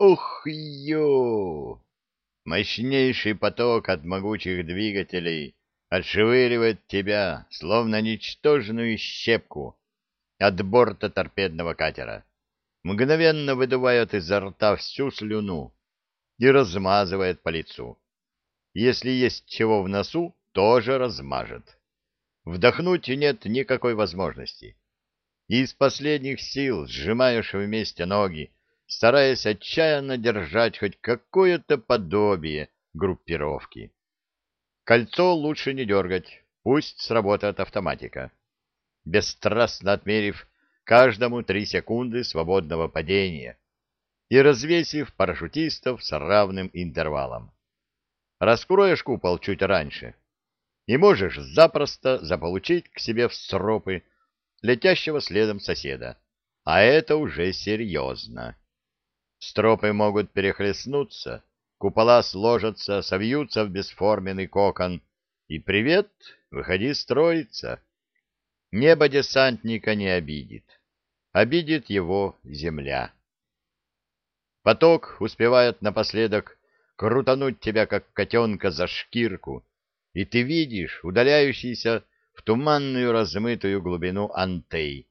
Ух, ё! Мощнейший поток от могучих двигателей отшвыривает тебя, словно ничтожную щепку, от борта торпедного катера. Мгновенно выдувает изо рта всю слюну и размазывает по лицу. Если есть чего в носу, тоже размажет. Вдохнуть нет никакой возможности. Из последних сил сжимаешь вместе ноги, стараясь отчаянно держать хоть какое-то подобие группировки. Кольцо лучше не дергать, пусть сработает автоматика. Бесстрастно отмерив каждому три секунды свободного падения и развесив парашютистов с равным интервалом. Раскроешь купол чуть раньше, и можешь запросто заполучить к себе в стропы летящего следом соседа. А это уже серьезно. Стропы могут перехлестнуться, купола сложатся, совьются в бесформенный кокон, и привет, выходи строиться. Небо десантника не обидит. Обидит его земля. Поток успевает напоследок крутануть тебя, как котенка, за шкирку, и ты видишь удаляющийся в туманную размытую глубину антей,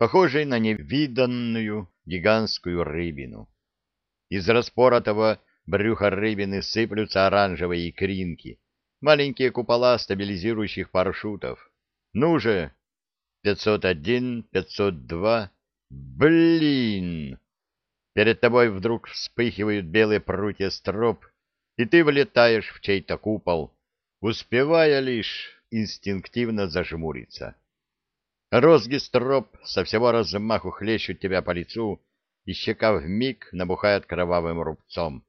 похожий на невиданную гигантскую рыбину. Из распоротого брюха рыбины сыплются оранжевые икринки, маленькие купола стабилизирующих парашютов. Ну же! 501, 502... Блин! Перед тобой вдруг вспыхивают белые прутья строп, и ты влетаешь в чей-то купол, успевая лишь инстинктивно зажмуриться. Розги строп со всего размаху хлещут тебя по лицу, и щека вмиг набухает кровавым рубцом.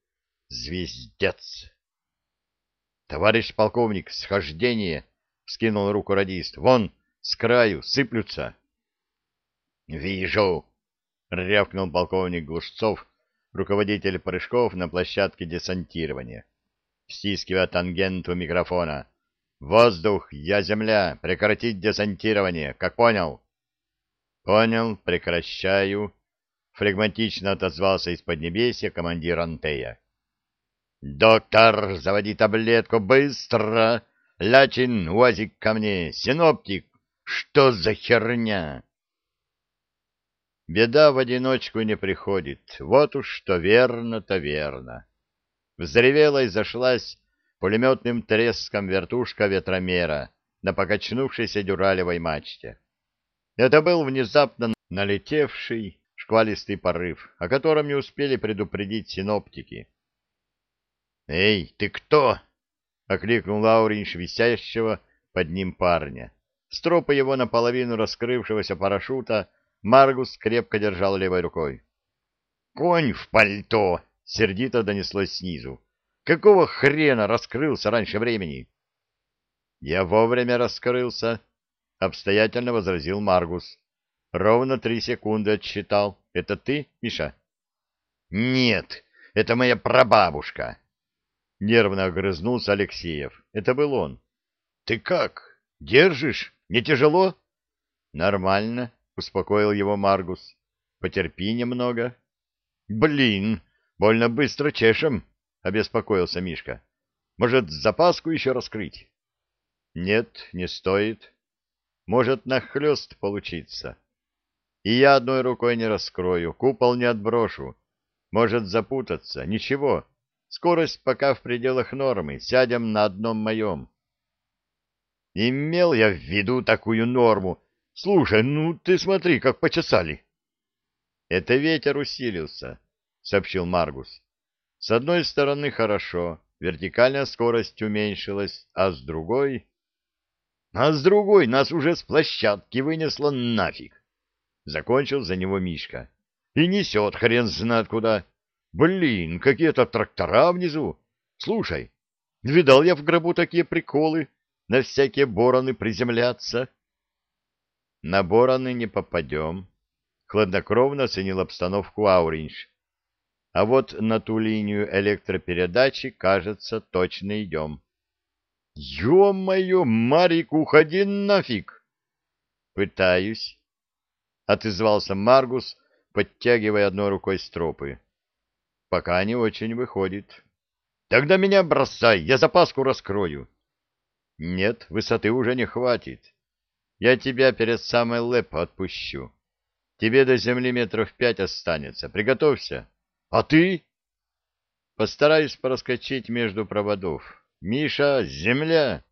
Звездец! Товарищ полковник, схождение! — вскинул руку радист. — Вон, с краю, сыплются. — Вижу! — рявкнул полковник Глушцов, руководитель прыжков на площадке десантирования стискивая тангенту микрофона. «Воздух, я земля, прекратить десантирование, как понял?» «Понял, прекращаю», — флегматично отозвался из Поднебесья командир Антея. «Доктор, заводи таблетку, быстро! Лячин, УАЗик ко мне, синоптик! Что за херня?» Беда в одиночку не приходит, вот уж что верно, то верно. Взревела и зашлась пулеметным треском вертушка ветромера на покачнувшейся дюралевой мачте. Это был внезапно налетевший шквалистый порыв, о котором не успели предупредить синоптики. «Эй, ты кто?» — окликнул Лауринш висящего под ним парня. Стропы его наполовину раскрывшегося парашюта Маргус крепко держал левой рукой. «Конь в пальто!» — сердито донеслось снизу. «Какого хрена раскрылся раньше времени?» «Я вовремя раскрылся», — обстоятельно возразил Маргус. «Ровно три секунды отсчитал. Это ты, Миша?» «Нет, это моя прабабушка!» Нервно огрызнулся Алексеев. Это был он. «Ты как? Держишь? Не тяжело?» «Нормально», — успокоил его Маргус. «Потерпи немного». «Блин, Больно быстро чешем, — обеспокоился Мишка. — Может, запаску еще раскрыть? — Нет, не стоит. Может, нахлест получиться. И я одной рукой не раскрою, купол не отброшу. Может запутаться. Ничего. Скорость пока в пределах нормы. Сядем на одном моем. Имел я в виду такую норму. Слушай, ну ты смотри, как почесали. Это ветер усилился. — сообщил Маргус. «С одной стороны хорошо, вертикальная скорость уменьшилась, а с другой...» «А с другой нас уже с площадки вынесло нафиг!» Закончил за него Мишка. «И несет хрен знает куда. Блин, какие-то трактора внизу. Слушай, видал я в гробу такие приколы, на всякие бороны приземляться?» «На бороны не попадем», — хладнокровно оценил обстановку Ауринж. А вот на ту линию электропередачи, кажется, точно идем. — Ё-моё, Марик, уходи нафиг! — Пытаюсь, — отозвался Маргус, подтягивая одной рукой стропы. пока не очень выходит. Тогда меня бросай, я запаску раскрою. Нет, высоты уже не хватит. Я тебя перед самой лэп отпущу. Тебе до земли метров пять останется. Приготовься. А ты? Постараюсь проскочить между проводов. Миша, земля!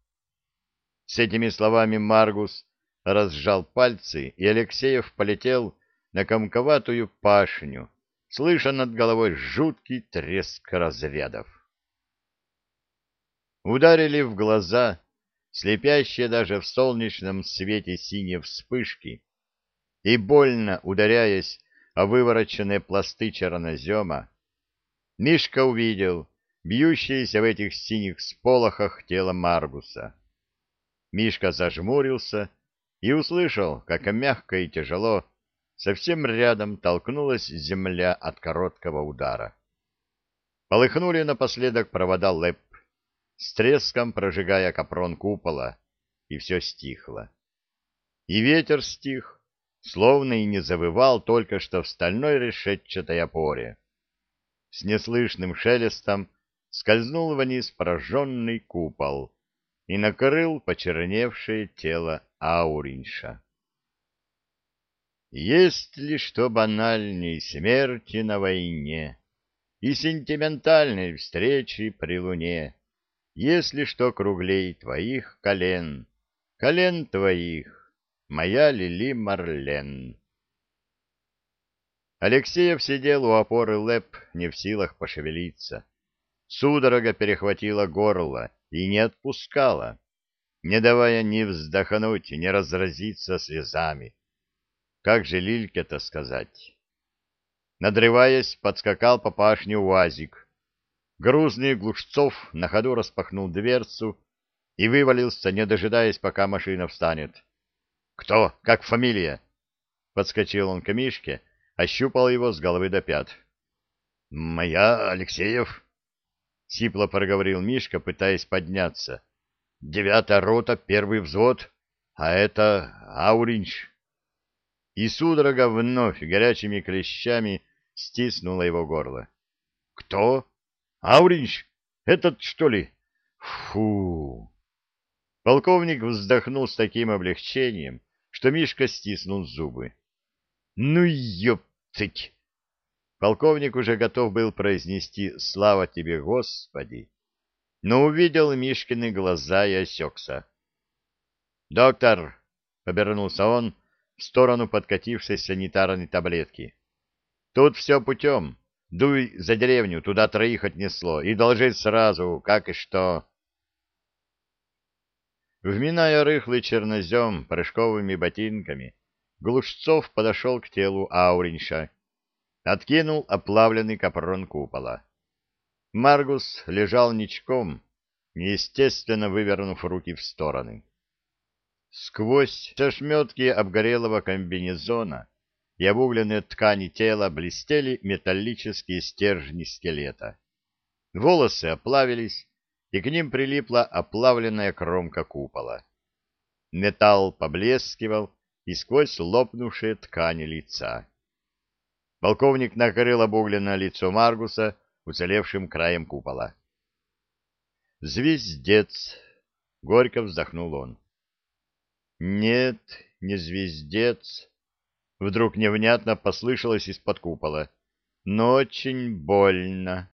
С этими словами Маргус разжал пальцы, и Алексеев полетел на комковатую пашню, слыша над головой жуткий треск разрядов. Ударили в глаза слепящие даже в солнечном свете синие вспышки, и, больно ударяясь о вывороченные пласты чернозема, Мишка увидел бьющееся в этих синих сполохах тело Маргуса. Мишка зажмурился и услышал, как мягко и тяжело совсем рядом толкнулась земля от короткого удара. Полыхнули напоследок провода ЛЭП, с треском прожигая капрон купола, и все стихло. И ветер стих, словно и не завывал только что в стальной решетчатой опоре. С неслышным шелестом скользнул вниз пораженный купол и накрыл почерневшее тело Ауринша. Есть ли что банальней смерти на войне и сентиментальной встречи при луне, если что круглей твоих колен, колен твоих, моя Лили Марлен. Алексеев сидел у опоры лэп, не в силах пошевелиться. Судорога перехватила горло и не отпускала, не давая ни вздохнуть, ни разразиться слезами. Как же Лильке-то сказать? Надрываясь, подскакал по пашне УАЗик. Грузный Глушцов на ходу распахнул дверцу и вывалился, не дожидаясь, пока машина встанет. «Кто? Как фамилия?» Подскочил он к Мишке, ощупал его с головы до пят. «Моя Алексеев», — сипло проговорил Мишка, пытаясь подняться. «Девятая рота, первый взвод, а это Ауринч». И судорога вновь горячими клещами стиснула его горло. «Кто? Ауринч? Этот, что ли? Фу!» Полковник вздохнул с таким облегчением, что Мишка стиснул зубы. «Ну, ёптыть!» Полковник уже готов был произнести «Слава тебе, Господи!», но увидел Мишкины глаза и осекся. «Доктор!» — обернулся он в сторону подкатившей санитарной таблетки. «Тут все путем. Дуй за деревню, туда троих отнесло, и должи сразу, как и что». Вминая рыхлый чернозем прыжковыми ботинками, Глушцов подошел к телу Ауринша откинул оплавленный капрон купола. Маргус лежал ничком, неестественно вывернув руки в стороны. Сквозь ошметки обгорелого комбинезона и обугленные ткани тела блестели металлические стержни скелета. Волосы оплавились, и к ним прилипла оплавленная кромка купола. Металл поблескивал и сквозь лопнувшие ткани лица. Полковник накрыл обугленное лицо Маргуса уцелевшим краем купола. «Звездец!» — горько вздохнул он. «Нет, не звездец!» — вдруг невнятно послышалось из-под купола. «Но очень больно!»